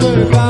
Bye.